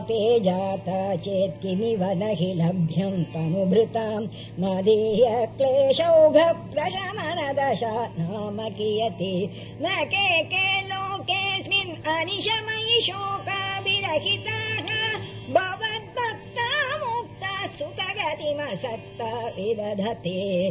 ते जाता चेत्किमिव न हि लभ्यम् तनुभृताम् मदीय क्लेशौघप्रशमनदशा नाम कियति। न के के लोकेऽस्मिन् अनिशमयि शोकाभिरहिताः। भवद्भक्ता मुक्ता सुखगतिमसक्ता विदधते।